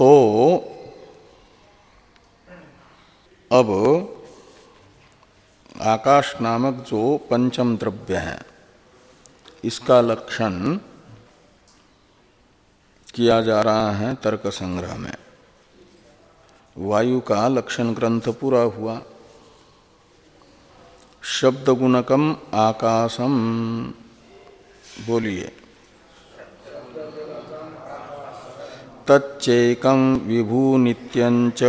तो अब आकाश नामक जो पंचम द्रव्य है, इसका लक्षण किया जा रहा है तर्क संग्रह में। वायु का लक्षण ग्रंथ पूरा हुआ। शब्द गुणकम आकाशम, बोलिए। तच्चैकम विभू नित्यंच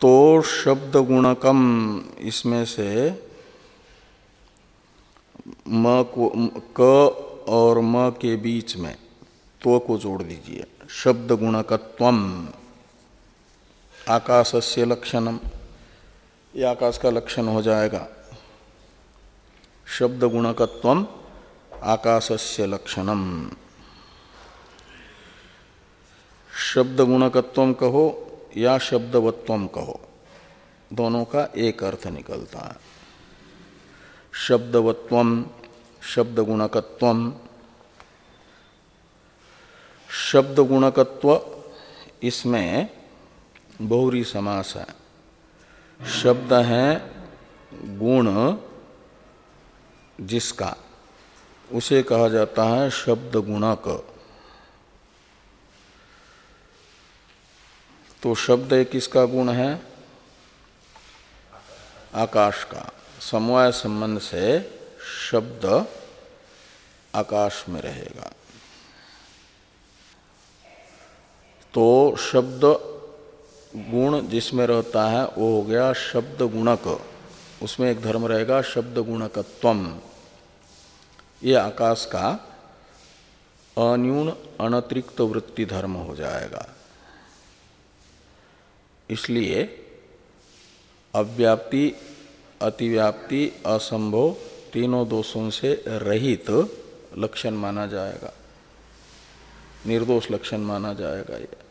तो शब्द गुणकम इसमें से म को, क और म के बीच में तो को जोड़ दीजिए। शब्द गुणकत्वम आकाश से लक्षणम ये आकाश का लक्षण हो जाएगा। शब्द गुणकत्व आकाश से लक्षणम। शब्द गुणकत्व कहो या शब्दवत्व कहो, दोनों का एक अर्थ निकलता है। शब्दवत्व, शब्द गुणकत्व। शब्द गुणकत्व इसमें बहुरी समास है। शब्द है गुण, जिसका। उसे कहा जाता है शब्द गुणक। तो शब्द किसका गुण है? आकाश का। समवाय संबंध से शब्द आकाश में रहेगा। तो शब्द गुण जिसमें रहता है, वो हो गया शब्द गुणक। उसमें एक धर्म रहेगा शब्द गुणकत्वम। ये आकाश का अन्यून अनतिरिक्त वृत्ति धर्म हो जाएगा। इसलिए अव्याप्ति, अतिव्याप्ति, असंभव तीनों दोषों से रहित लक्षण माना जाएगा। निर्दोष लक्षण माना जाएगा ये।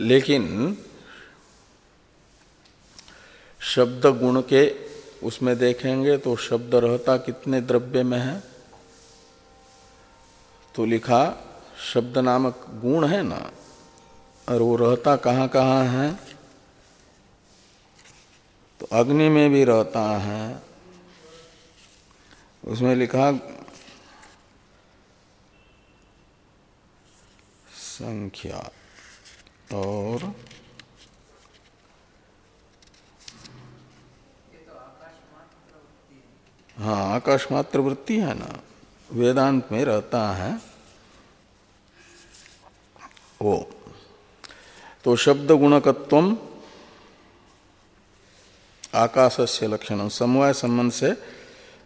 लेकिन शब्द गुण के उसमें देखेंगे तो शब्द रहता कितने द्रव्य में है? तो लिखा, शब्द नामक गुण है ना? और वो रहता कहाँ कहाँ है? तो अग्नि में भी रहता है। उसमें लिखा, संख्या। और हाँ आकाश मात्र वृत्ति है ना। वेदांत में रहता है। वो। तो शब्द गुणकत्व आकाश से लक्षण समवाय संबंध से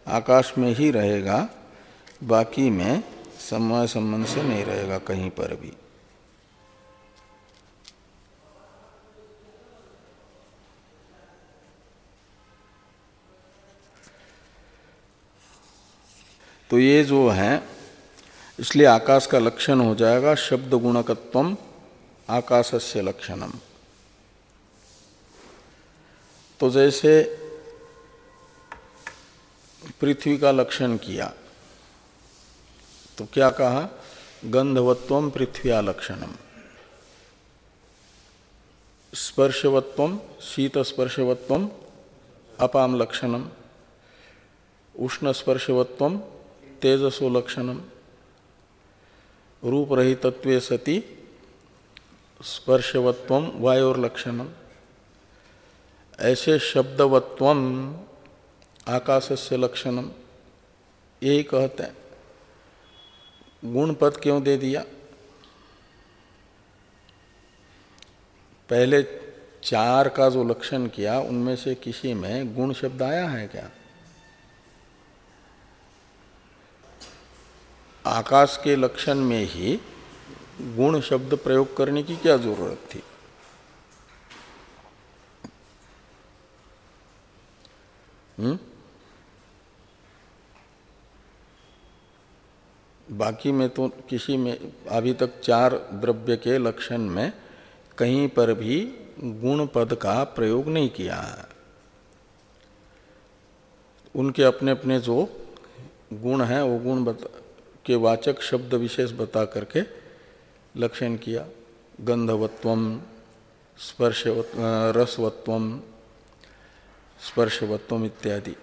आकाश में ही रहेगा। बाकी में समवाय संबंध से नहीं रहेगा कहीं पर भी। तो ये जो है, इसलिए आकाश का लक्षण हो जाएगा शब्द गुणकत्व आकाश से लक्षणम। तो जैसे पृथ्वी का लक्षण किया तो क्या कहा? गंधवत्व पृथ्वी लक्षणम। स्पर्शवत्व शीत स्पर्शवत्व अपाम लक्षणम। उष्ण स्पर्शवत्व तेजसो लक्षणम रूप रहितत्व सती, स्पर्शवत्व वायोर्लक्षणम। ऐसे शब्दवत्व आकाश से लक्षणम। यही कहते हैं। गुण पद क्यों दे दिया? पहले चार का जो लक्षण किया, उनमें से किसी में गुण शब्द आया है क्या? आकाश के लक्षण में ही गुण शब्द प्रयोग करने की क्या ज़रूरत थी हुँ? बाकी में तो किसी में, अभी तक चार द्रव्य के लक्षण में कहीं पर भी गुण पद का प्रयोग नहीं किया है उनके अपने अपने जो गुण हैं, वो गुण बता के वाचक शब्द विशेष बता करके लक्षण किया। गंधवत्व स्पर्श रसवत्व स्पर्शवत्व इत्यादि।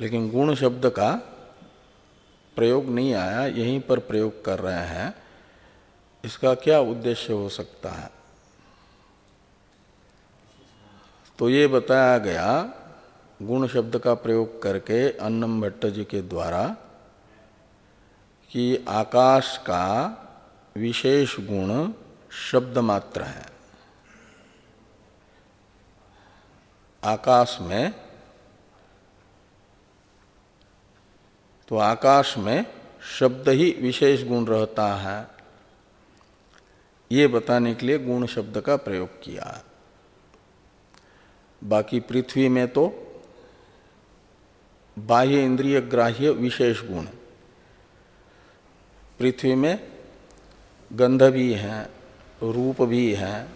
लेकिन गुण शब्द का प्रयोग नहीं आया, यहीं पर प्रयोग कर रहे हैं। इसका क्या उद्देश्य हो सकता है? तो ये बताया गया, गुण शब्द का प्रयोग करके अन्नम भट्ट जी के द्वारा कि आकाश का विशेष गुण शब्द मात्र है। आकाश में तो आकाश में शब्द ही विशेष गुण रहता है। ये बताने के लिए गुण शब्द का प्रयोग किया। है बाकी पृथ्वी में तो बाह्य इंद्रिय ग्राह्य विशेष गुण। पृथ्वी में गंध भी है, रूप भी है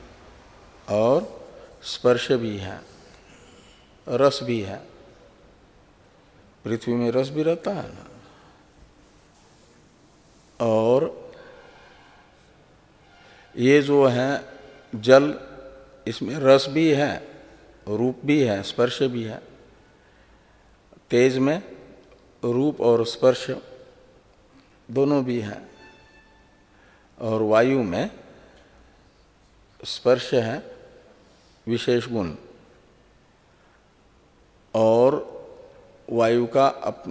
और स्पर्श भी है, रस भी है। पृथ्वी में रस भी रहता है ना? और ये जो है जल, इसमें रस भी है, रूप भी है, स्पर्श भी है। तेज में रूप और स्पर्श दोनों भी हैं। और वायु में स्पर्श है विशेष गुण। और वायु का अप,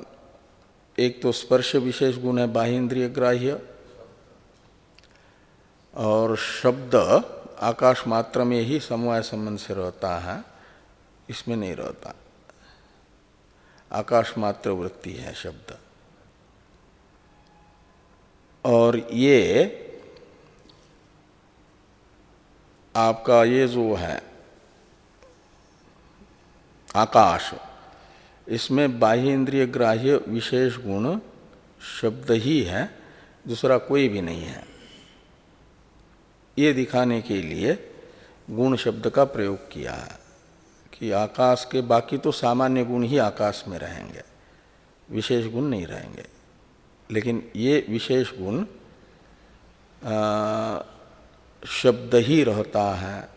एक तो स्पर्श विशेष गुण है बाह्य इंद्रिय ग्राह्य। और शब्द आकाश मात्र में ही समवाय संबंध से रहता है इसमें नहीं रहता। आकाश मात्र वृत्ति है शब्द। और ये आपका ये जो है, आकाश, इसमें बाह्य इंद्रिय ग्राह्य विशेष गुण शब्द ही है, दूसरा कोई भी नहीं है। ये दिखाने के लिए गुण शब्द का प्रयोग किया है कि आकाश के बाकी तो सामान्य गुण ही आकाश में रहेंगे, विशेष गुण नहीं रहेंगे। लेकिन ये विशेष गुण शब्द ही रहता है।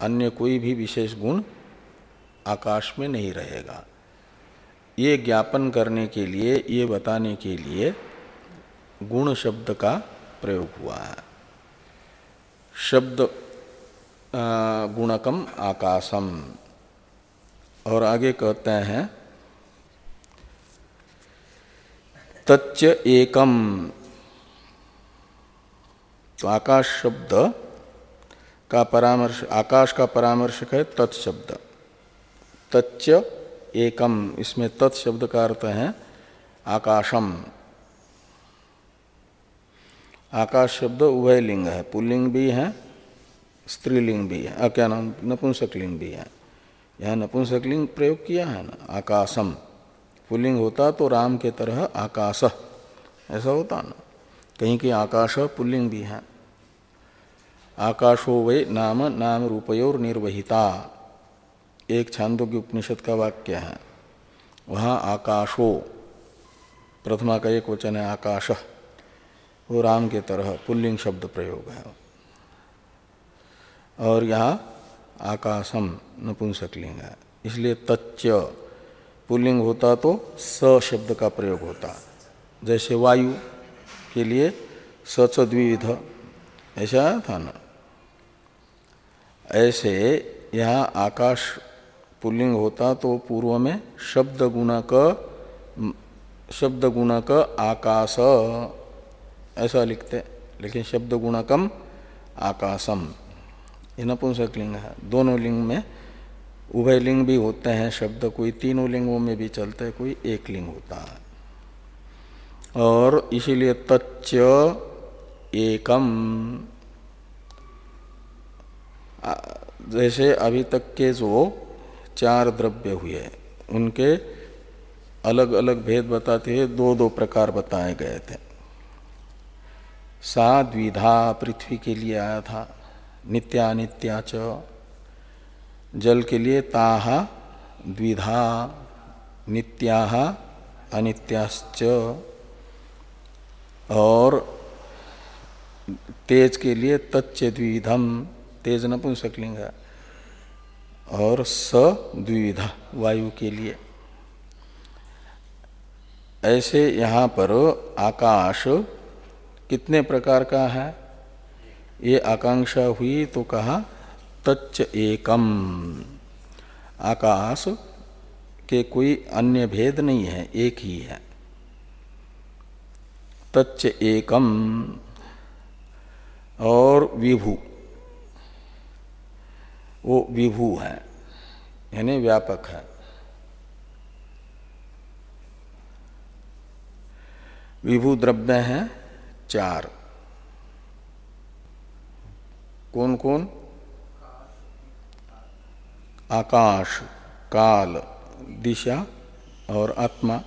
अन्य कोई भी विशेष गुण आकाश में नहीं रहेगा। ये ज्ञापन करने के लिए, ये बताने के लिए गुण शब्द का प्रयोग हुआ है। शब्द गुणकम आकाशम। और आगे कहते हैं तच्च एकम। तो आकाश शब्द का परामर्श, आकाश का परामर्शक है तत्शब्द तच्च एकम, इसमें तत्शब्द का अर्थ है आकाशम। आकाश शब्द उभय लिंग है, पुल्लिंग भी है, स्त्रीलिंग भी है। क्या नाम? नपुंसकलिंग भी है। यहाँ नपुंसकलिंग प्रयोग किया है ना? आकाशम। पुलिंग होता तो राम के तरह आकाश। ऐसा होता ना। कहीं कहीं आकाश पुल्लिंग भी है। आकाशो वे नाम नाम रूपयोर निर्वहिता। एक छांदों की उपनिषद का वाक्य है। वहाँ आकाशो, प्रथमा का एक वचन है आकाश। वो राम के तरह पुल्लिंग शब्द प्रयोग है। और यहाँ आकाशम नपुंसकलिंग है। इसलिए तच्च पुल्लिंग होता तो स शब्द का प्रयोग होता। जैसे वायु के लिए सच द्विविध ऐसा था ना? ऐसे यहाँ आकाश पुल्लिंग होता तो पूर्व में शब्द गुणक शब्द गुणक आकाश। ऐसा लिखते, लेकिन शब्द गुणकम आकाशम। ये नपुंसक लिंग है। दोनों लिंग में उभय लिंग भी होते हैं, शब्द कोई तीनों लिंगों में भी चलते हैं, कोई एक लिंग होता है। और इसीलिए तच्च एकम। जैसे अभी तक के जो चार द्रव्य हुए, उनके अलग अलग भेद बताते हुए दो दो प्रकार बताए गए थे। सा द्विधा पृथ्वी के लिए आया था, नित्यानित्या च जल के लिए ताहा, द्विधा नित्या अनित्याश्च। और तेज के लिए तच्च द्विधम, तेज नपुंसकलिंग है। और स द्विधा, वायु के लिए। ऐसे यहाँ पर आकाश कितने प्रकार का है? ये आकांक्षा हुई तो कहा तच्च एकम। आकाश के कोई अन्य भेद नहीं है, एक ही है। तच्च एकम और विभू। वो विभू है, यानी व्यापक है। विभू द्रव्य हैं चार। कौन कौन आकाश, काल, दिशा और आत्मा।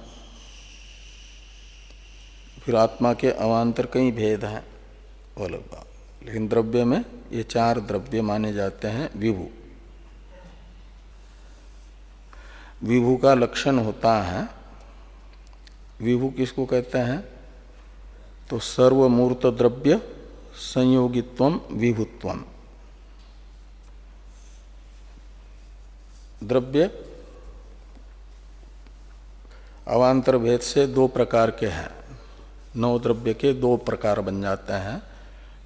फिर आत्मा के अवान्तर कई भेद हैं अलग बात। लेकिन द्रव्य में ये चार द्रव्य माने जाते हैं, विभू। विभू का लक्षण होता है, विभू किसको कहते हैं? तो सर्वमूर्त द्रव्य संयोगित्व, विभुत्व। द्रव्य अवान्तर भेद से दो प्रकार के हैं। नौ द्रव्य के दो प्रकार बन जाते हैं।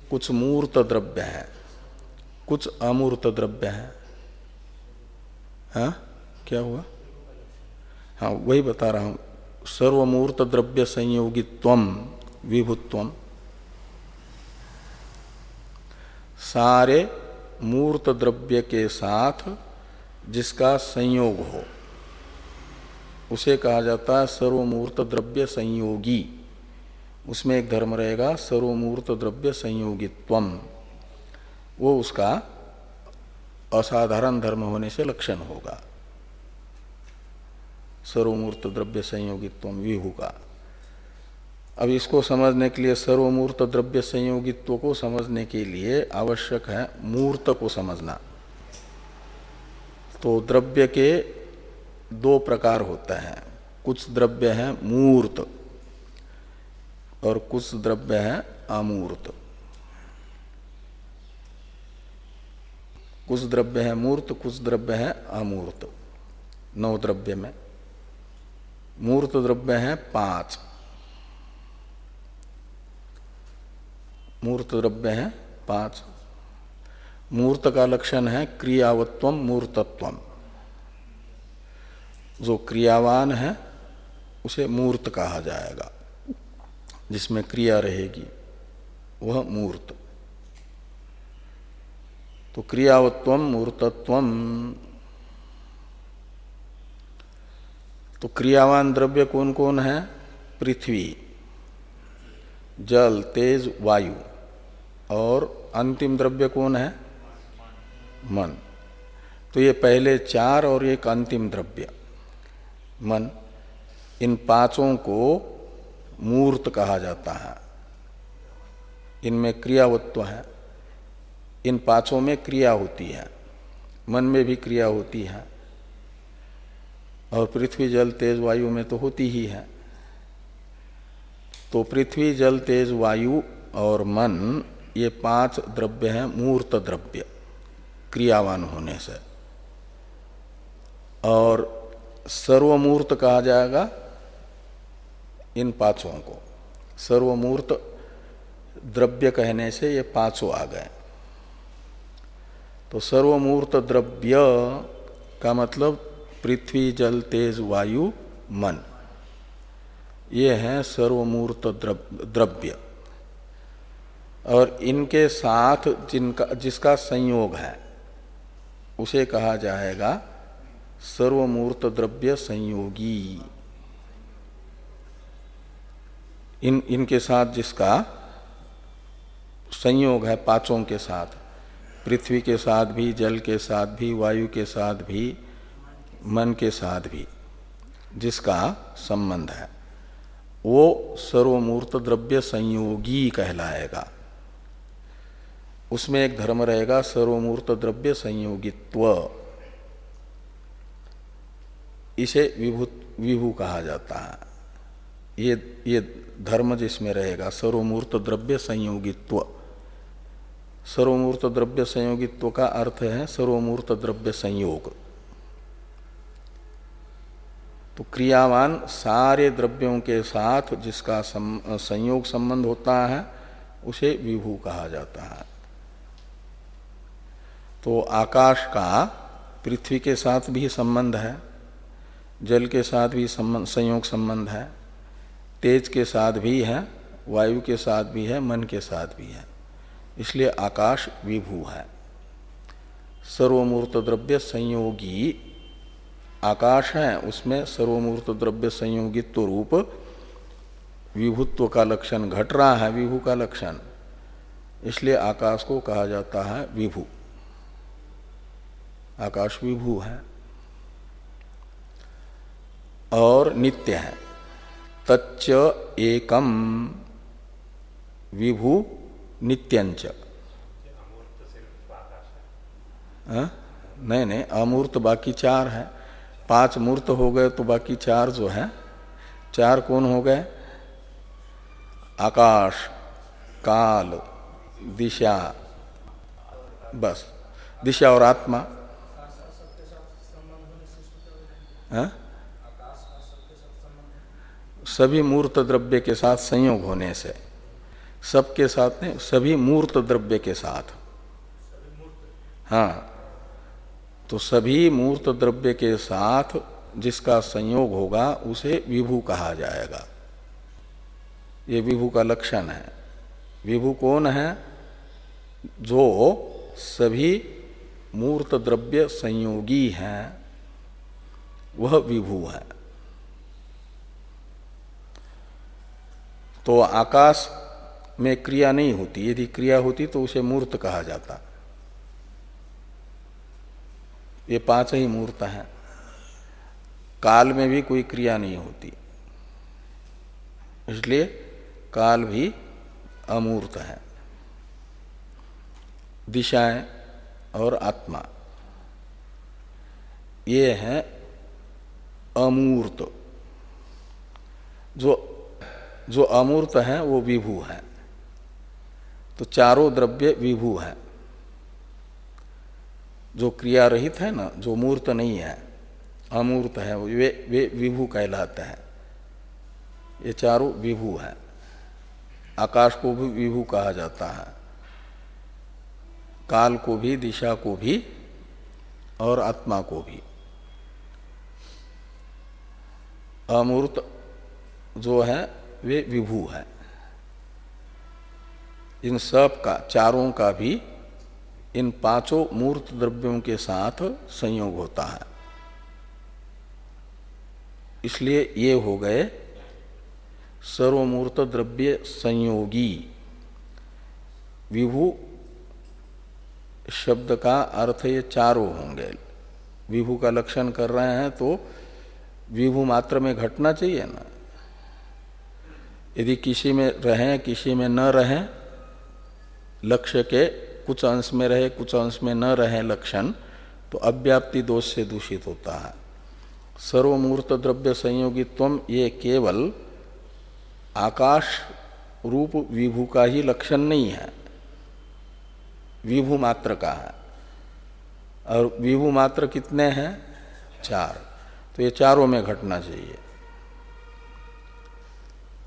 कुछ मूर्त द्रव्य है, कुछ अमूर्त द्रव्य है। हा? क्या हुआ? हाँ वही बता रहा हूँ। सर्वमूर्त द्रव्य संयोगित्व विभुत्व सारे मूर्त द्रव्य के साथ जिसका संयोग हो। उसे कहा जाता है सर्वमूर्त द्रव्य संयोगी। उसमें एक धर्म रहेगा, सर्वमूर्त द्रव्य संयोगित्वम। वो उसका असाधारण धर्म होने से लक्षण होगा। सर्वमूर्त द्रव्य संयोगित्व विहु का अब इसको समझने के लिए, सर्वमूर्त द्रव्य संयोगित्व को समझने के लिए आवश्यक है मूर्त को समझना। तो द्रव्य के दो प्रकार होते हैं। कुछ द्रव्य है मूर्त और कुछ द्रव्य है अमूर्त। कुछ द्रव्य है मूर्त, कुछ द्रव्य है अमूर्त। नौ द्रव्य में। मूर्त द्रव्य है पाँच। मूर्त द्रव्य है पाँच। मूर्त का लक्षण है क्रियावत्व मूर्तत्व। जो क्रियावान है, उसे मूर्त कहा जाएगा। जिसमें क्रिया रहेगी, वह मूर्त। तो क्रियावत्व मूर्तत्व। तो क्रियावान द्रव्य कौन कौन है? पृथ्वी, जल, तेज, वायु। और अंतिम द्रव्य कौन है? मन। तो ये पहले चार और एक अंतिम द्रव्य। मन, इन पाँचों को मूर्त कहा जाता है। इनमें क्रियावत्व है। इन पाँचों में क्रिया होती है। मन में भी क्रिया होती है। और पृथ्वी, जल, तेज, वायु में तो होती ही है। तो पृथ्वी, जल, तेज, वायु और मन, ये पाँच द्रव्य हैं, मूर्त द्रव्य। क्रियावान होने से। और सर्वमूर्त कहा जाएगा इन पाँचों को। सर्वमूर्त द्रव्य कहने से ये पाँचों आ गए। तो सर्वमूर्त द्रव्य का मतलब पृथ्वी, जल, तेज, वायु, मन। ये है सर्वमूर्त द्रव्य। और इनके साथ जिनका, जिसका संयोग है उसे कहा जाएगा सर्वमूर्त द्रव्य संयोगी। इन, इनके साथ जिसका संयोग है पाँचों के साथ, पृथ्वी के साथ भी, जल के साथ भी, वायु के साथ भी, मन के साथ भी, जिसका संबंध है, वो सर्वमूर्त द्रव्य संयोगी कहलाएगा। उसमें एक धर्म रहेगा, सर्वमूर्त द्रव्य संयोगित्व। इसे विभूत, विभू कहा जाता है। ये ये धर्म जिसमें रहेगा, सर्वमूर्त द्रव्य संयोगित्व। सर्वमूर्त द्रव्य संयोगित्व का अर्थ है सर्वमूर्त द्रव्य संयोग। तो क्रियावान सारे द्रव्यों के साथ जिसका संयोग संबंध होता है, उसे विभू कहा जाता है। तो आकाश का पृथ्वी के साथ भी संबंध है, जल के साथ भी संबंध, संयोग संबंध है, तेज के साथ भी है, वायु के साथ भी है, मन के साथ भी है। इसलिए आकाश विभू है। सर्वमूर्त द्रव्य संयोगी आकाश है, उसमें सर्वमूर्त द्रव्य संयोगित्व रूप विभुत्व का लक्षण घट रहा है, विभू का लक्षण। इसलिए आकाश को कहा जाता है विभू। आकाश विभू है और नित्य है। तच्च एकम विभू नित्यंच। हाँ? नहीं नहीं, अमूर्त बाकी चार है। पाँच मूर्त हो गए तो बाकी चार जो है, चार कौन हो गए? आकाश, काल, दिशा, बस, दिशा और आत्मा। हा? सभी मूर्त द्रव्य के साथ संयोग होने से। सबके साथ नहीं, सभी मूर्त द्रव्य के साथ। हाँ तो सभी मूर्त द्रव्य के साथ जिसका संयोग होगा, उसे विभू कहा जाएगा। ये विभू का लक्षण है। विभू कौन है? जो सभी मूर्त द्रव्य संयोगी हैं। वह विभू है। तो आकाश में क्रिया नहीं होती। यदि क्रिया होती तो उसे मूर्त कहा जाता। ये पाँच ही मूर्त हैं। काल में भी कोई क्रिया नहीं होती। इसलिए काल भी अमूर्त है। दिशाएँ और आत्मा। ये है अमूर्त जो जो अमूर्त है, वो विभू है। तो चारों द्रव्य विभू है। जो क्रिया रहित है ना, जो मूर्त नहीं है, अमूर्त है, वे वे विभू कहलाते हैं। ये चारों विभू है। आकाश को भी विभू कहा जाता है। काल को भी, दिशा को भी, और आत्मा को भी। अमूर्त जो है, वे विभू है। इन सब का, चारों का भी, इन पाँचों मूर्त द्रव्यों के साथ संयोग होता है। इसलिए ये हो गए सर्वमूर्त द्रव्य संयोगी। विभू शब्द का अर्थ ये चारों होंगे। विभू का लक्षण कर रहे हैं तो विभू मात्र में घटना चाहिए ना। यदि किसी में रहें, किसी में न रहें, लक्ष्य के कुछ अंश में रहे, कुछ अंश में न रहे लक्षण तो अव्याप्ति दोष से दूषित होता है। सर्वमूर्त द्रव्य संयोगित्व ये केवल आकाश रूप विभू का ही लक्षण नहीं है। विभू मात्र का है। और विभू मात्र कितने हैं? चार। तो ये चारों में घटना चाहिए।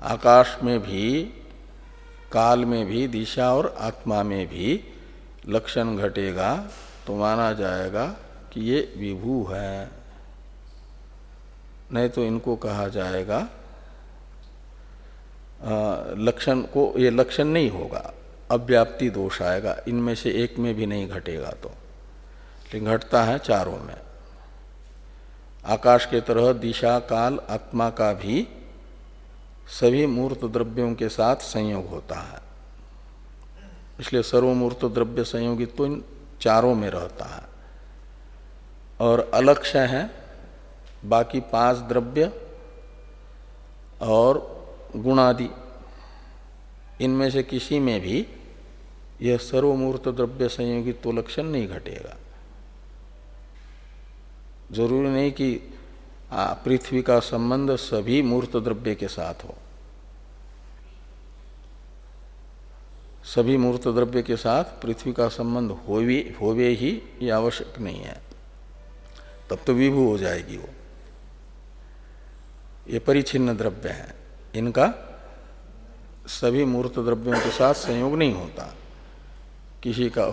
आकाश में भी, काल में भी, दिशा और आत्मा में भी लक्षण घटेगा तो माना जाएगा कि ये विभू है। नहीं तो इनको कहा जाएगा लक्षण को, ये लक्षण नहीं होगा, अव्याप्ति दोष आएगा, इनमें से एक में भी नहीं घटेगा तो। लेकिन घटता है चारों में। आकाश के तरह दिशा, काल, आत्मा का भी सभी मूर्त द्रव्यों के साथ संयोग होता है। इसलिए सर्वमूर्त द्रव्य संयोगित तो इन चारों में रहता है। और अलक्ष्य है, बाकी पाँच द्रव्य और गुणादि। इनमें से किसी में भी यह सर्वमूर्त द्रव्य संयोगित तो लक्षण नहीं घटेगा। ज़रूरी नहीं कि पृथ्वी का संबंध सभी मूर्त द्रव्य के साथ हो। सभी मूर्त द्रव्य के साथ पृथ्वी का संबंध होवे होवे ही ये आवश्यक नहीं है। तब तो विभू हो जाएगी वो। ये परिचिन्न द्रव्य है। इनका सभी मूर्त द्रव्यों के साथ संयोग नहीं होता। किसी का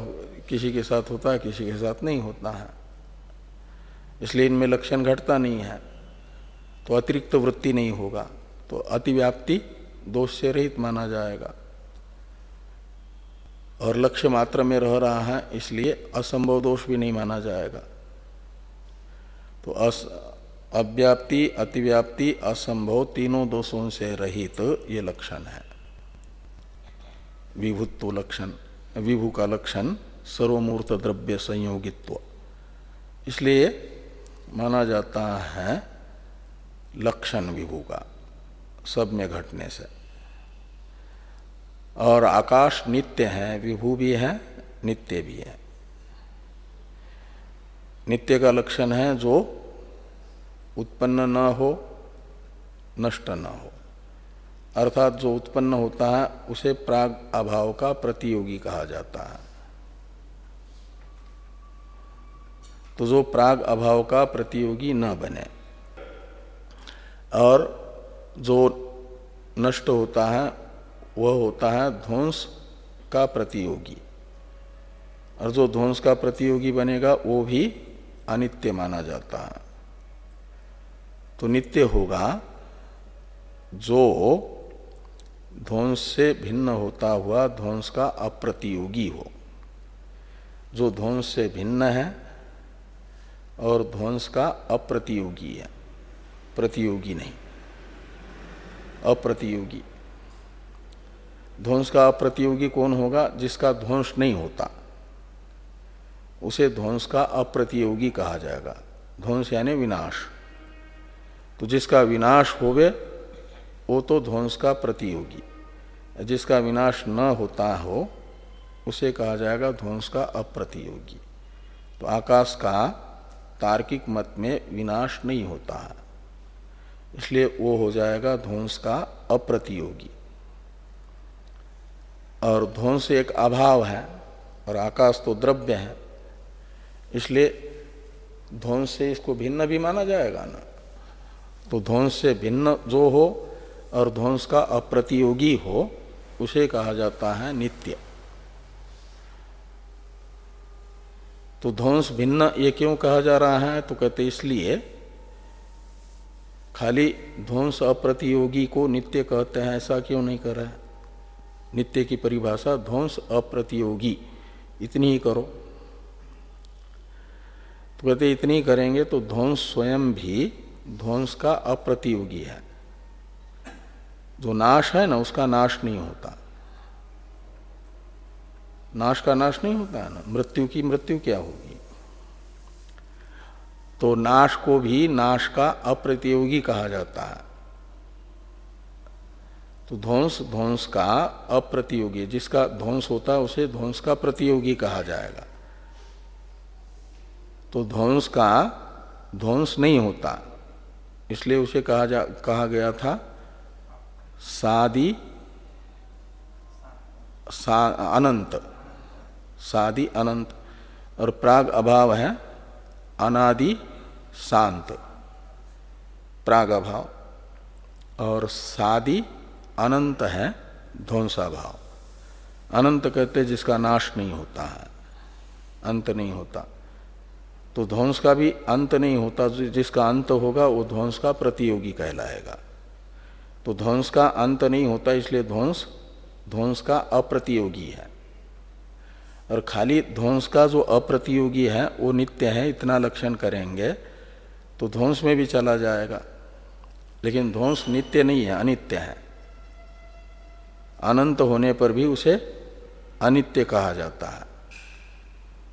किसी के साथ होता है, किसी के साथ नहीं होता है। इसलिए इनमें लक्षण घटता नहीं है। तो अतिरिक्त तो वृत्ति नहीं होगा तो अतिव्याप्ति दोष से रहित माना जाएगा। और लक्ष्य मात्र में रह रहा है, इसलिए असंभव दोष भी नहीं माना जाएगा। तो अस, अव्याप्ति, अतिव्याप्ति, असंभव तीनों दोषों से रहित तो ये लक्षण है। विभुत्व लक्षण, विभु का लक्षण सर्वमूर्त द्रव्य संयोगित्व। इसलिए माना जाता है लक्षण विभू का, सब में घटने से। और आकाश नित्य है, विभू भी है, नित्य भी है। नित्य का लक्षण है जो उत्पन्न न हो, नष्ट न हो। अर्थात जो उत्पन्न होता है, उसे प्राग अभाव का प्रतियोगी कहा जाता है। तो जो प्राग अभाव का प्रतियोगी न बने। और जो नष्ट होता है, वह होता है ध्वंस का प्रतियोगी। और जो ध्वंस का प्रतियोगी बनेगा, वो भी अनित्य माना जाता है। तो नित्य होगा, जो ध्वंस से भिन्न होता हुआ ध्वंस का अप्रतियोगी हो। जो ध्वंस से भिन्न है और ध्वंस का अप्रतियोगी है। प्रतियोगी नहीं। अप्रतियोगी। ध्वंस का अप्रतियोगी कौन होगा? जिसका ध्वंस नहीं होता। उसे ध्वंस का अप्रतियोगी कहा जाएगा। ध्वंस यानी विनाश। तो जिसका विनाश होवे, वो तो ध्वंस का प्रतियोगी। जिसका विनाश न होता हो, उसे कहा जाएगा ध्वंस का अप्रतियोगी। तो आकाश का तार्किक मत में विनाश नहीं होता। है इसलिए वो हो जाएगा ध्वंस का अप्रतियोगी। और ध्वंस एक अभाव है और आकाश तो द्रव्य है। इसलिए ध्वंस से इसको भिन्न भी माना जाएगा ना। तो ध्वंस से भिन्न जो हो और ध्वंस का अप्रतियोगी हो, उसे कहा जाता है नित्य। तो ध्वंस भिन्न ये क्यों कहा जा रहा है? तो कहते इसलिए, खाली ध्वंस अप्रतियोगी को नित्य कहते हैं, ऐसा क्यों नहीं कर रहा? है नित्य की परिभाषा, ध्वंस अप्रतियोगी, इतनी ही करो। तो कहते इतनी करेंगे तो ध्वंस स्वयं भी ध्वंस का अप्रतियोगी है। जो नाश है ना, उसका नाश नहीं होता। नाश का नाश नहीं होता है ना? मृत्यु की मृत्यु क्या होगी? तो नाश को भी नाश का अप्रतियोगी कहा जाता है। तो ध्वंस ध्वंस का अप्रतियोगी, जिसका ध्वंस होता है उसे ध्वंस का प्रतियोगी कहा जाएगा। तो ध्वंस का ध्वंस नहीं होता, इसलिए उसे कहा जा, कहा गया था सादी, सा, अनंत। सादी अनंत और प्राग अभाव है अनादि शांत। प्राग अभाव और सादी अनंत है ध्वंसा भाव अनंत कहते जिसका नाश नहीं होता है, अंत नहीं होता। तो ध्वंस का भी अंत नहीं होता जिसका अंत होगा वो ध्वंस का प्रतियोगी कहलाएगा। तो ध्वंस का अंत नहीं होता इसलिए ध्वंस ध्वंस का अप्रतियोगी है। और खाली ध्वंस का जो अप्रतियोगी है, वो नित्य है, इतना लक्षण करेंगे तो ध्वंस में भी चला जाएगा। लेकिन ध्वंस नित्य नहीं है, अनित्य है। अनंत होने पर भी उसे अनित्य कहा जाता है।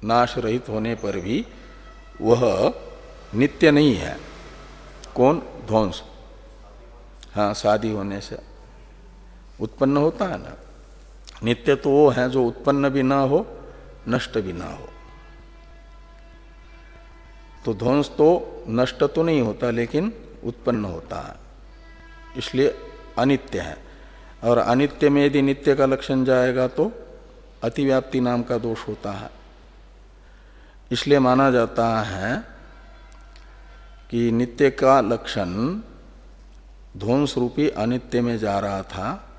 नाश रहित होने पर भी वह नित्य नहीं है। कौन? ध्वंस। हाँ शादी होने से। उत्पन्न होता है ना। नित्य तो वो है जो उत्पन्न भी ना हो नष्ट भी ना हो। तो ध्वंस तो नष्ट तो नहीं होता, लेकिन उत्पन्न होता है। इसलिए अनित्य है। और अनित्य में यदि नित्य का लक्षण जाएगा तो अतिव्याप्ति नाम का दोष होता है। इसलिए माना जाता है कि नित्य का लक्षण ध्वंस रूपी अनित्य में जा रहा था,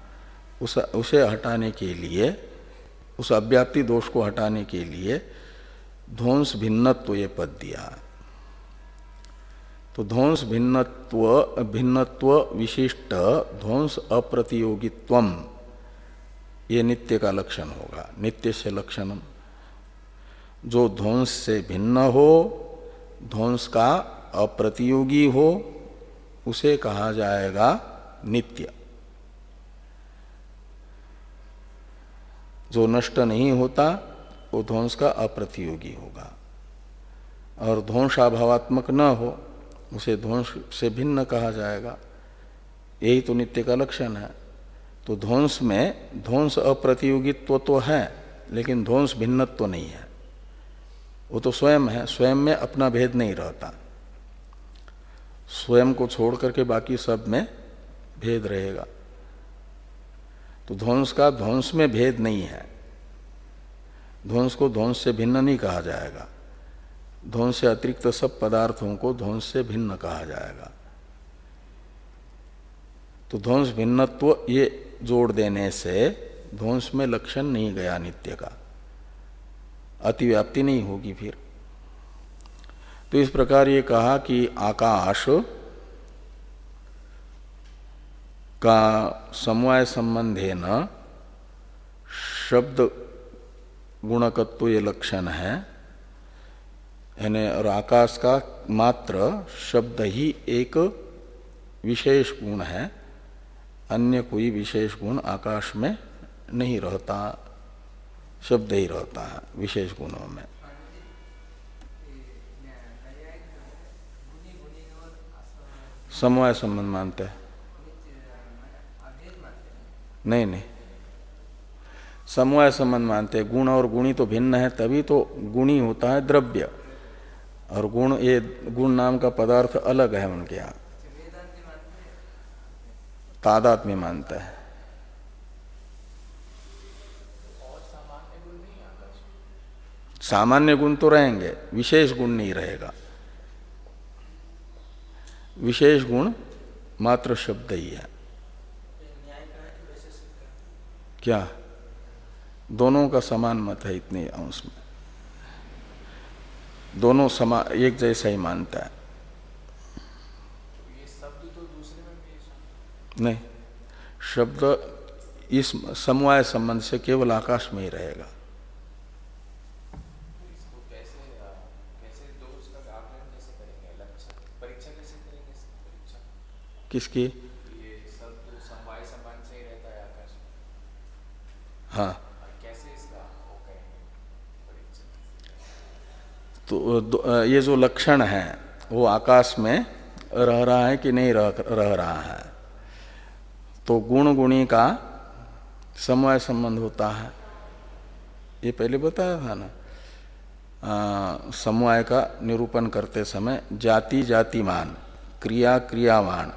उस, उसे हटाने के लिए उस अव्याप्ति दोष को हटाने के लिए ध्वंस भिन्नत्व ये पद दिया। तो ध्वंस भिन्नत्व भिन्नत्व विशिष्ट ध्वंस अप्रतियोगित्व ये नित्य का लक्षण होगा। नित्य से लक्षणम। जो ध्वंस से भिन्न हो, ध्वंस का अप्रतियोगी हो, उसे कहा जाएगा नित्य। जो नष्ट नहीं होता, वो ध्वंस का अप्रतियोगी होगा। और ध्वंसाभावात्मक न हो, उसे ध्वंस से भिन्न कहा जाएगा। यही तो नित्य का लक्षण है। तो ध्वंस में ध्वंस अप्रतियोगित्व तो है, लेकिन ध्वंस भिन्नत्व तो नहीं है। वो तो स्वयं है, स्वयं में अपना भेद नहीं रहता। स्वयं को छोड़ करके बाकी सब में भेद रहेगा। तो ध्वंस का ध्वंस में भेद नहीं है। ध्वंस को ध्वंस से भिन्न नहीं कहा जाएगा। ध्वंस से अतिरिक्त सब पदार्थों को ध्वंस से भिन्न कहा जाएगा। तो ध्वंस भिन्नत्व ये जोड़ देने से ध्वंस में लक्षण नहीं गया नित्य का। अतिव्याप्ति नहीं होगी फिर। तो इस प्रकार ये कहा कि आकाश का समवाय संबंध है न, शब्द गुणकत्व ये लक्षण है। यानी और आकाश का मात्र शब्द ही एक विशेष गुण है। अन्य कोई विशेष गुण आकाश में नहीं रहता, शब्द ही रहता है, विशेष गुणों में। समवाय संबंध मानते हैं। नहीं नहीं। समवाय संबंध मानते हैं, गुण और गुणी तो भिन्न है, तभी तो गुणी होता है द्रव्य। और गुण, ये गुण नाम का पदार्थ अलग है उनके यहाँ। तादात में मानता है। सामान्य गुण तो रहेंगे, विशेष गुण नहीं रहेगा। विशेष गुण मात्र शब्द ही है। क्या? दोनों का समान मत है इतने अंश में। दोनों समा एक जैसा ही मानता है। नहीं शब्द इस समवाय संबंध से केवल आकाश में ही रहेगा। किसकी? हाँ। तो ये जो लक्षण है वो आकाश में रह रहा है कि नहीं रह, रह रहा है? तो गुण गुणी का समय संबंध होता है। ये पहले बताया था ना? समवाय का निरूपण करते समय जाति जातिमान क्रिया क्रियावान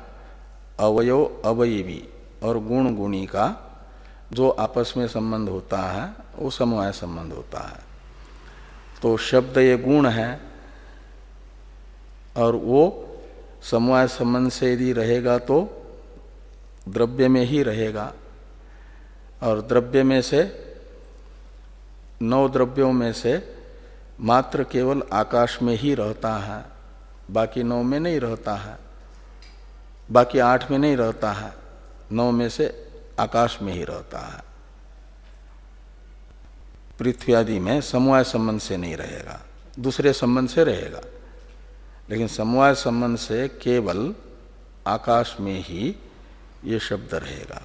अवयव अवयवी और गुण गुणी का जो आपस में संबंध होता है, वो समवाय संबंध होता है। तो शब्द ये गुण है, और वो समवाय संबंध से यदि रहेगा तो द्रव्य में ही रहेगा। और द्रव्य में से, नौ द्रव्यों में से मात्र केवल आकाश में ही रहता है, बाकी नौ में नहीं रहता है, बाकी आठ में नहीं रहता है, नौ में से आकाश में ही रहता है। पृथ्वी आदि में समवाय संबंध से नहीं रहेगा, दूसरे संबंध से रहेगा। लेकिन समवाय संबंध से केवल आकाश में ही ये शब्द रहेगा।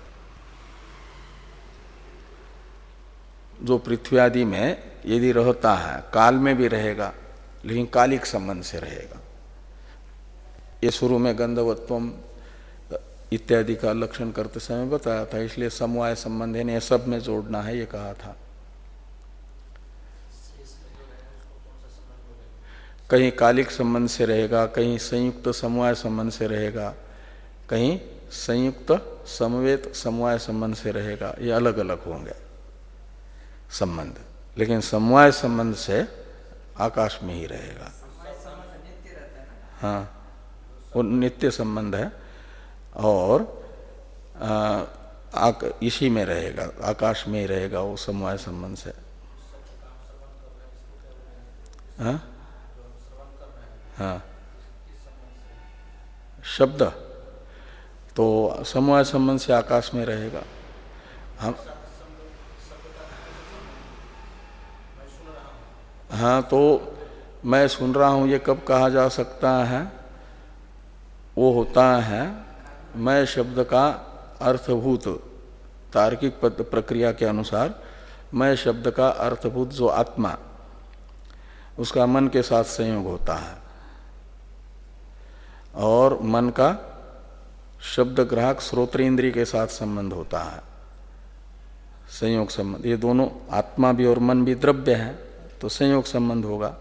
जो पृथ्वी आदि में यदि रहता है, काल में भी रहेगा, लेकिन कालिक संबंध से रहेगा। ये शुरू में गंधवत्वम इत्यादि का लक्षण करते समय बताया था, इसलिए समवाय संबंध है सब में जोड़ना है, ये कहा था। कहीं कालिक संबंध से रहेगा, कहीं संयुक्त समवाय संबंध से रहेगा, कहीं संयुक्त समवेत समवाय संबंध से रहेगा, ये अलग अलग होंगे संबंध। लेकिन समवाय संबंध से आकाश में ही रहेगा। हाँ वो नित्य संबंध है। और आ, इसी में रहेगा आकाश में ही रहेगा वो समवाय संबंध से। हाँ? हाँ। शब्द। तो समवाय संबंध से आकाश में रहेगा। हम हाँ तो मैं सुन रहा हूँ ये कब कहा जा सकता है? वो होता है मैं शब्द का अर्थभूत, तार्किक प्रक्रिया के अनुसार, मैं शब्द का अर्थभूत जो आत्मा, उसका मन के साथ संयोग होता है। और मन का शब्द ग्राहक श्रोत्र इंद्रिय के साथ संबंध होता है। संयोग संबंध, ये दोनों आत्मा भी और मन भी द्रव्य है तो संयोग संबंध होगा।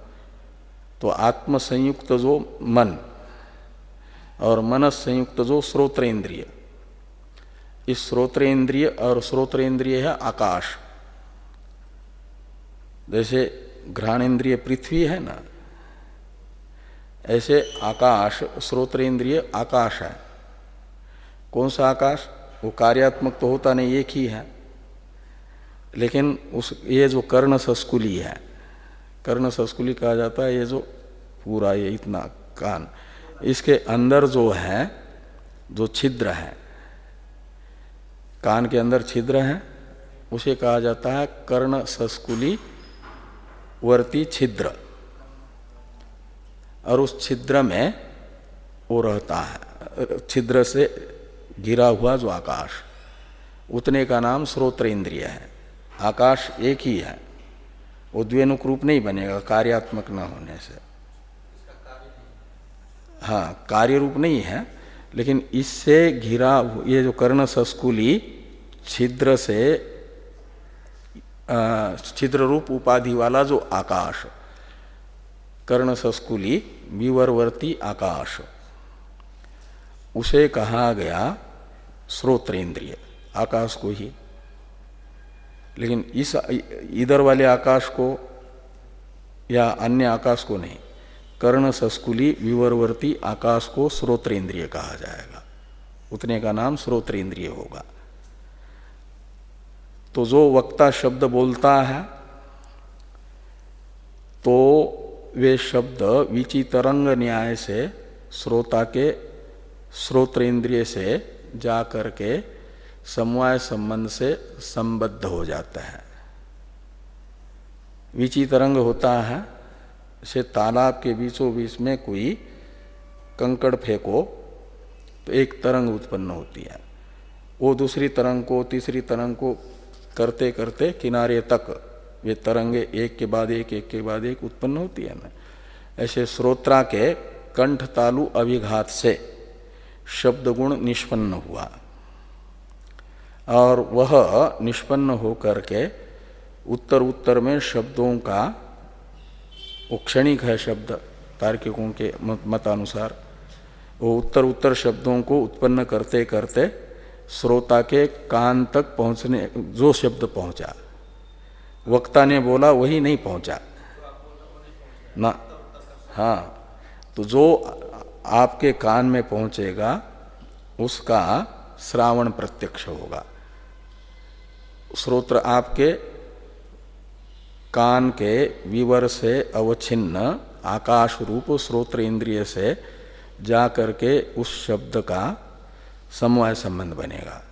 तो आत्म संयुक्त जो मन और मनस संयुक्त जो श्रोत्र इंद्रिय इस श्रोत्र इंद्रिय और श्रोत्र इंद्रिय है आकाश। जैसे घ्राण इंद्रिय पृथ्वी है ना, ऐसे आकाश श्रोत्र इंद्रिय आकाश है। कौन सा आकाश? वो कार्यात्मक तो होता नहीं, एक ही है। लेकिन उस, ये जो कर्ण सस्कुली है, कर्ण सस्कुली कहा जाता है, ये जो पूरा ये इतना कान। इसके अंदर जो है, जो छिद्र है, कान के अंदर छिद्र है, उसे कहा जाता है कर्ण सस्कुली वर्ती छिद्र। और उस छिद्र में वो रहता है, छिद्र से घिरा हुआ जो आकाश, उतने का नाम स्रोत्र इंद्रिय है। आकाश एक ही है, वो द्वेनुक रूप नहीं बनेगा, कार्यात्मक न होने से। हाँ कार्य रूप नहीं है, लेकिन इससे घिरा ये जो कर्ण संस्कुली छिद्र से छिद्र रूप उपाधि वाला जो आकाश, कर्ण संस्कुली विवरवर्ती आकाश, उसे कहा गया श्रोत्र इंद्रिय आकाश को ही। लेकिन इस, इधर वाले आकाश को या अन्य आकाश को नहीं। कर्ण संस्कुली विवरवर्ती आकाश को श्रोत्र इंद्रिय कहा जाएगा। उतने का नाम श्रोत्र इंद्रिय होगा। तो जो वक्ता शब्द बोलता है तो वे शब्द विचितरंग न्याय से, श्रोता के श्रोत्र इंद्रिय से जा करके समवाय संबंध से संबद्ध हो जाता है। विचितरंग होता है से तालाब के बीचों बीच में कोई कंकड़ फेंको तो एक तरंग उत्पन्न होती है। वो दूसरी तरंग को, तीसरी तरंग को करते करते किनारे तक वे तरंगे एक के बाद एक एक के बाद एक उत्पन्न होती है। ना ऐसे श्रोत्रा के कंठ तालु अभिघात से शब्द गुण निष्पन्न हुआ। और वह निष्पन्न होकर के उत्तर उत्तर में शब्दों का वो क्षणिक है शब्द, तार्किकों के मतानुसार। वो उत्तर उत्तर शब्दों को उत्पन्न करते करते श्रोता के कान तक पहुँचने, जो शब्द पहुँचा, वक्ता ने बोला वही नहीं पहुँचा। ना हाँ तो जो आपके कान में पहुंचेगा, उसका श्रावण प्रत्यक्ष होगा। श्रोत्र आपके कान के विवर से अवच्छिन्न आकाश रूप श्रोत्र इंद्रिय से जा करके उस शब्द का समवाय संबंध बनेगा।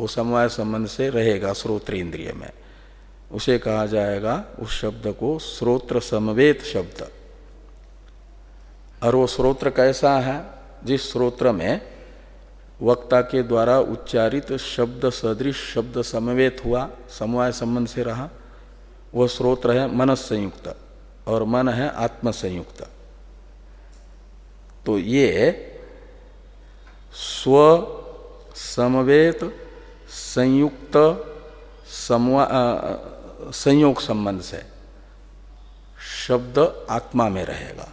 वो समवाय संबंध से रहेगा स्रोत्र इंद्रिय में। उसे कहा जाएगा उस शब्द को स्रोत्र समवेत शब्द। और वो स्रोत्र कैसा है? जिस स्रोत्र में वक्ता के द्वारा उच्चारित शब्द सदृश शब्द समवेत हुआ, समवाय संबंध से रहा। वह श्रोत्र है मनस संयुक्त और मन है आत्म संयुक्त। तो ये स्व समवेत संयुक्त संयोग संबंध से शब्द आत्मा में रहेगा।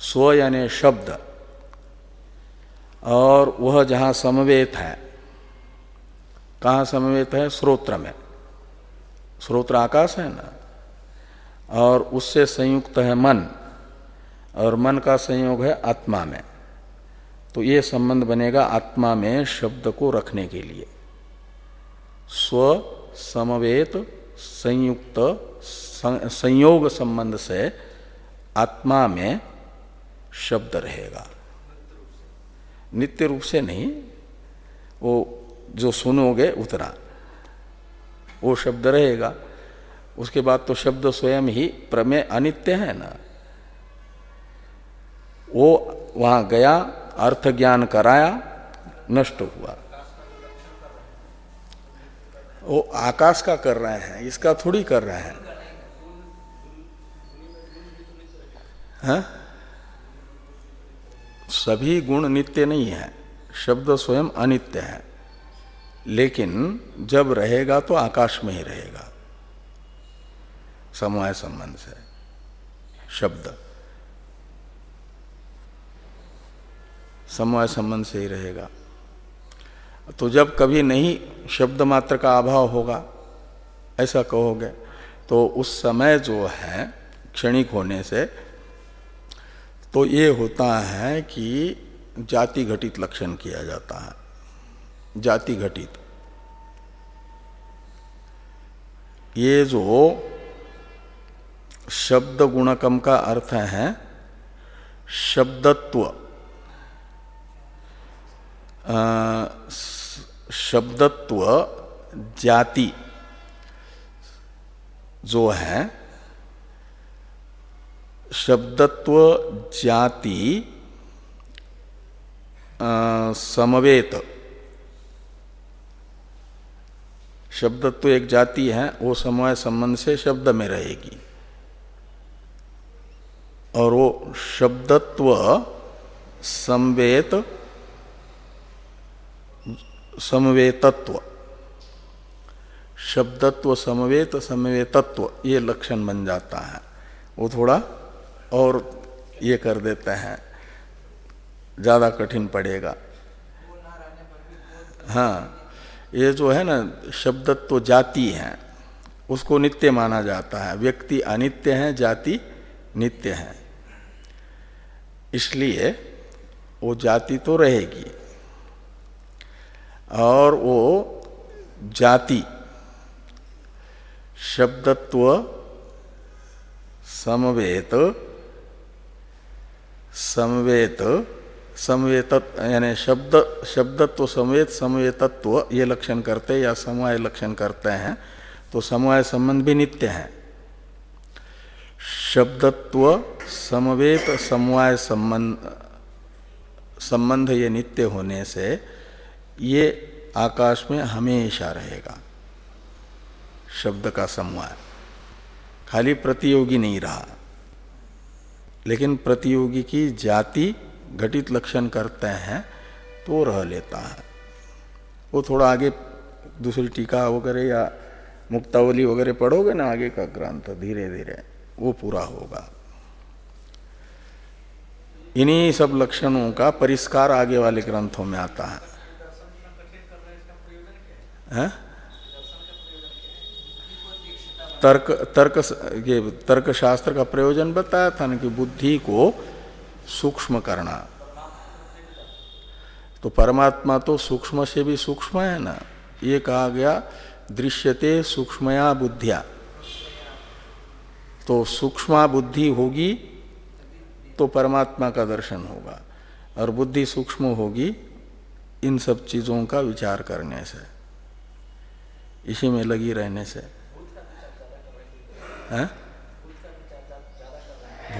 स्व यानी शब्द और वह जहाँ समवेत है, कहाँ समवेत है? स्रोत्र में। स्रोत्र आकाश है ना? और उससे संयुक्त है मन, और मन का संयोग है आत्मा में। तो ये संबंध बनेगा आत्मा में शब्द को रखने के लिए। स्व, समवेत, संयुक्त संयोग संबंध से आत्मा में शब्द रहेगा। नित्य रूप से नहीं, वो जो सुनोगे उतना। वो शब्द रहेगा। उसके बाद तो शब्द स्वयं ही प्रमेय अनित्य है ना। वो वहाँ गया अर्थ ज्ञान कराया, नष्ट हुआ। वो आकाश का कर रहे हैं, इसका थोड़ी कर रहे हैं। हा? सभी गुण नित्य नहीं है, शब्द स्वयं अनित्य है। लेकिन जब रहेगा तो आकाश में ही रहेगा। समवाय संबंध से। शब्द। समवाय संबंध से ही रहेगा। तो जब कभी नहीं शब्द मात्र का अभाव होगा, ऐसा कहोगे तो उस समय जो है क्षणिक होने से तो ये होता है कि जाति घटित लक्षण किया जाता है। जाति घटित। ये जो शब्द गुणकम का अर्थ है, शब्दत्व शब्दत्व जाति जो है, शब्दत्व जाति समवेत। शब्दत्व तो एक जाति है, वो समय संबंध से शब्द में रहेगी। और वो शब्दत्व संवेत, समवेतत्व। शब्दत्व, समवेत, समवेतत्व, ये लक्षण बन जाता है। वो थोड़ा और ये कर देते हैं। ज़्यादा कठिन पड़ेगा। हाँ। ये जो है ना, शब्दत्व तो जाति है, उसको नित्य माना जाता है। व्यक्ति अनित्य है, जाति नित्य है। इसलिए वो जाति तो रहेगी। और वो जाति, शब्दत्व समवेत समवेत समवेत यानी शब्द, शब्दत्व समवेत, समवेतत्व, ये लक्षण करते या समवाय लक्षण करते हैं तो समवाय संबंध भी नित्य है। शब्दत्व समवेत, समवाय संबंध संबंध ये नित्य होने से ये आकाश में हमेशा रहेगा, शब्द का समवाय। खाली प्रतियोगी नहीं रहा, लेकिन प्रतियोगी की जाति घटित लक्षण करते हैं तो रह लेता है। वो थोड़ा आगे दूसरी टीका वगैरह या मुक्तावली वगैरह पढ़ोगे ना, आगे का ग्रंथ धीरे धीरे वो पूरा होगा। इन्हीं सब लक्षणों का परिष्कार आगे वाले ग्रंथों में आता है? तर्क तर्क, ये तर्क शास्त्र का प्रयोजन बताया था ना कि बुद्धि को सूक्ष्म करना तो परमात्मा तो सूक्ष्म से भी सूक्ष्म है ना? ये कहा गया, दृश्यते सूक्ष्मया बुद्धिया। तो सूक्ष्म बुद्धि होगी तो परमात्मा का दर्शन होगा, और बुद्धि सूक्ष्म होगी, इन सब चीज़ों का विचार करने से। इसी में लगी रहने से। है?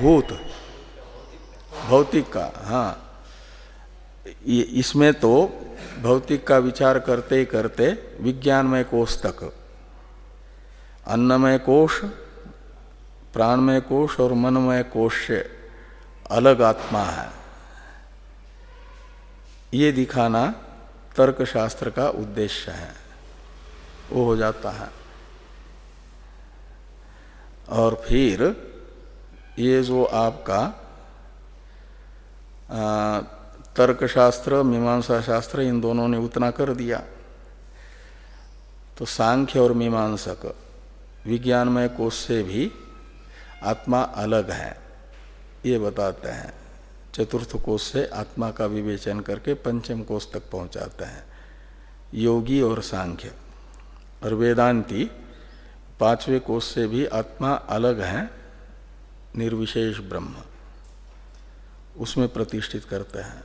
भूत। भौतिक का हाँ। ये, इसमें तो भौतिक का विचार करते करते विज्ञानमय कोष तक। अन्नमय कोष, प्राणमय कोष और मनमय कोष से अलग आत्मा है। ये दिखाना तर्कशास्त्र का उद्देश्य है। वो हो जाता है। और फिर ये जो आपका तर्कशास्त्र मीमांसा शास्त्र इन दोनों ने उतना कर दिया। तो सांख्य और मीमांसक विज्ञानमय कोष से भी आत्मा अलग है, ये बताते हैं। चतुर्थ कोष से आत्मा का विवेचन करके पंचम कोष तक पहुंचाते हैं, योगी और सांख्य। और वेदांती, पाँचवें कोष से भी आत्मा अलग है, निर्विशेष ब्रह्म। उसमें प्रतिष्ठित करते हैं।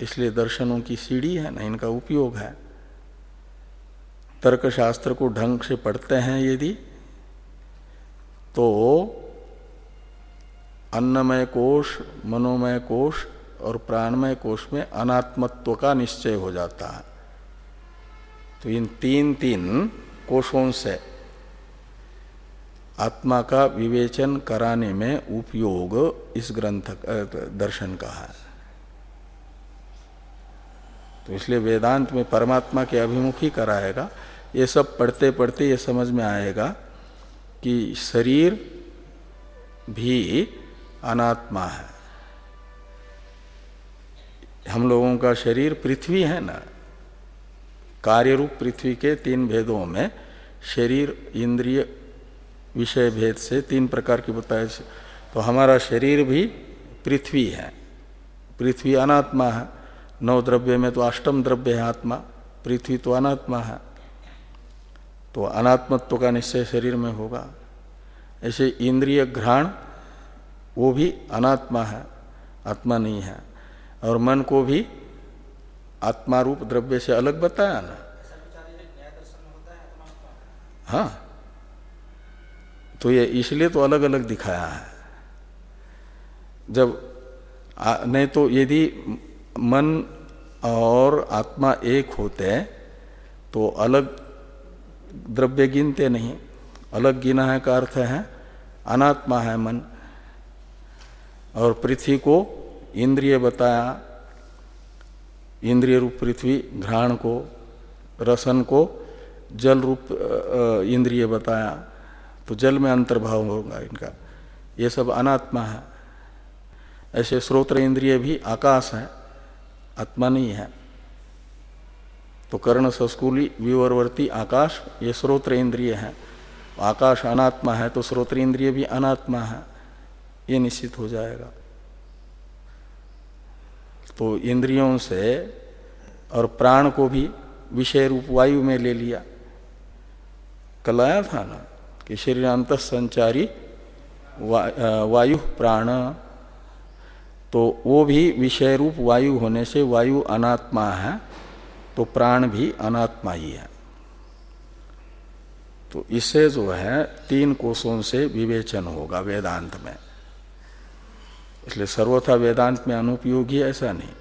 इसलिए दर्शनों की सीढ़ी है ना, इनका उपयोग है। तर्कशास्त्र को ढंग से पढ़ते हैं यदि तो अन्नमय कोश मनोमय कोश और प्राणमय कोश में अनात्मत्व का निश्चय हो जाता है। तो इन तीन तीन कोशों से आत्मा का विवेचन कराने में उपयोग इस ग्रंथ दर्शन का है। तो इसलिए वेदांत में परमात्मा के अभिमुखी कराएगा। ये सब पढ़ते पढ़ते ये समझ में आएगा कि शरीर भी अनात्मा है। हम लोगों का शरीर पृथ्वी है ना? कार्य रूप पृथ्वी के तीन भेदों में शरीर, इंद्रिय विषय भेद से तीन प्रकार की बताए तो हमारा शरीर भी पृथ्वी है। पृथ्वी अनात्मा है। नौ द्रव्य में तो अष्टम द्रव्य है आत्मा। पृथ्वी तो अनात्मा है। तो अनात्मत्व का निश्चय शरीर में होगा। ऐसे इंद्रिय घ्राण वो भी अनात्मा है। आत्मा नहीं है। और मन को भी आत्मा रूप द्रव्य से अलग बताया ना। हाँ। तो ये इसलिए तो अलग अलग दिखाया है। जब आ, नहीं तो यदि मन और आत्मा एक होते तो अलग द्रव्य गिनते नहीं। अलग गिना है का अर्थ है अनात्मा है मन। और पृथ्वी को इंद्रिय बताया इंद्रिय रूप पृथ्वी घ्राण को रसन को जल रूप इंद्रिय बताया। तो जल में अंतर्भाव होगा इनका। ये सब अनात्मा है। ऐसे श्रोत्र इंद्रिय भी आकाश है, आत्मा नहीं है। तो कर्ण संस्कूली विवरवर्ती, आकाश, ये श्रोत्र इंद्रिय है। आकाश अनात्मा है तो श्रोत्र इंद्रिय भी अनात्मा है। ये निश्चित हो जाएगा। तो इंद्रियों से और प्राण को भी विषय रूप वायु में ले लिया। कल आया था ना? कि शरीर अंत संचारी वा, वायु प्राण तो वो भी विषय रूप वायु होने से वायु अनात्मा है तो प्राण भी अनात्मा ही है। तो इससे जो है तीन कोषों से विवेचन होगा वेदांत में। इसलिए सर्वथा वेदांत में अनुपयोगी ऐसा नहीं।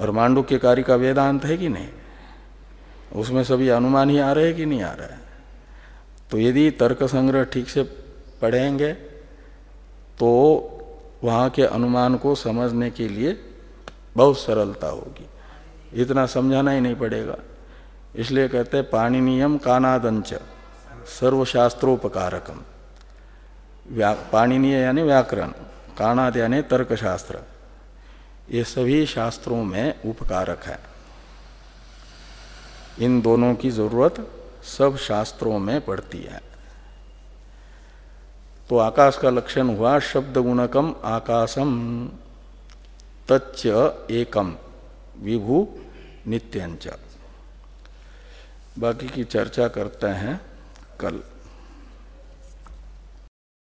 और मांडू के कार्य का वेदांत है कि नहीं? उसमें सभी अनुमान ही आ रहे हैं कि नहीं आ रहे है? तो यदि तर्क संग्रह ठीक से पढ़ेंगे तो वहाँ के अनुमान को समझने के लिए बहुत सरलता होगी। इतना समझाना ही नहीं पड़ेगा। इसलिए कहते हैं, पाणिनियम कानादंच, सर्वशास्त्रोपकारकम। पाणिनीय यानी व्याकरण काणाद यानी तर्कशास्त्र। ये सभी शास्त्रों में उपकारक है। इन दोनों की ज़रूरत सब शास्त्रों में पड़ती है। तो आकाश का लक्षण हुआ, शब्द गुणकम आकाशम तच्च एकम विभु नित्यंच। बाकी की चर्चा करते हैं कल।